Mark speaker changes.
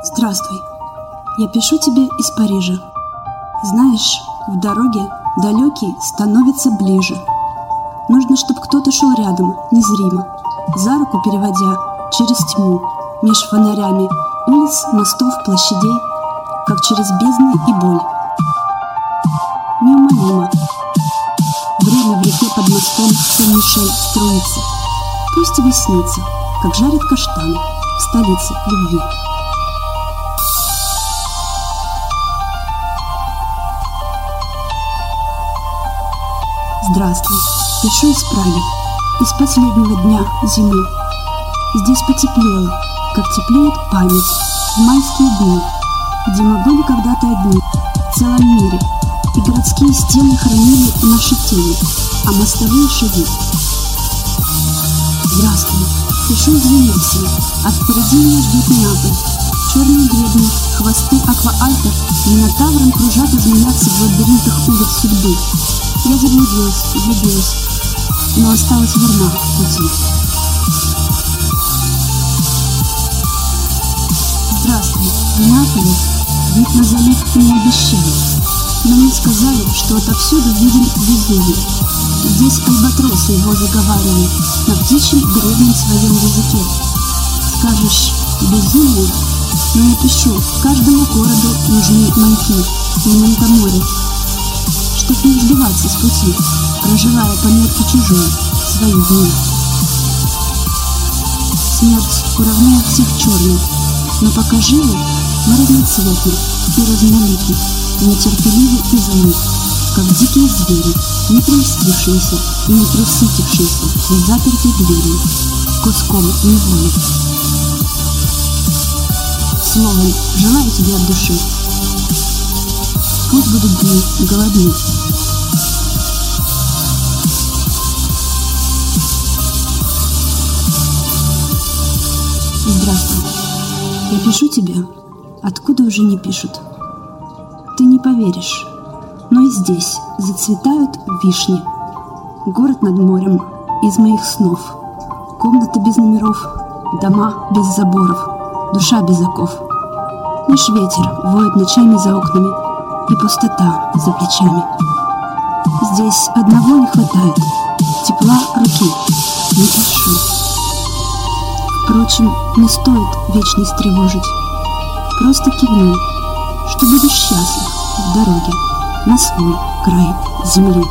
Speaker 1: Здравствуй. Я пишу тебе из Парижа. Знаешь, в дороге далекий становится ближе. Нужно, чтобы кто-то шел рядом, незримо, за руку переводя через тьму, меж фонарями улиц, мостов, площадей, как через бездны и боль. Неумолимо. Время в реке под мостом Сен-Мишель струится. Пусть тебе как жарят каштаны в столице любви. Здравствуй, пишу из Праги, из последнего дня зимы. Здесь потеплело, как теплеет память в майские дни, где мы были когда-то одни в целом мире, и городские стены хранили наши тени, а мостовые шаги. Здравствуй, пишу из Венеции, а впереди меня ждет Неаполь. Черные гребни, хвосты акваальтов минотавром кружат и змеятся в лабиринтах улиц судьбы. Я заблудилась, влюбилась, но осталась верна пути. Здравствуй, в Неаполе вид на залив не обещали, но мне сказали, что отовсюду виден Везувий. Здесь альбатросы его заговаривают на птичьем древнем своем языке. Скажешь «безумие», но я пишу, каждому городу нужны маяки и Монтаморе, чтоб не сбиваться с пути, проживая по мерке чужой свои дни. Смерть уравняет всех черных, но пока живы, мы разноцветны и разнолики, нетерпеливы и злы, как дикие звери, не прельстившиеся и не присытившиеся за запертой дверью, куском неволи. Словом, желаю тебе от души. Пусть будут голодны. Здравствуй. Я пишу тебе, откуда уже не пишут. Ты не поверишь, но и здесь зацветают вишни. Город над морем из моих снов. Комната без номеров, дома без заборов, душа без оков. Лишь ветер воет ночами за окнами и пустота за плечами. Здесь одного не хватает, тепла руки, не пишу. Впрочем, не стоит вечность тревожить. Просто кивни, что будешь счастлив в дороге на свой край земли.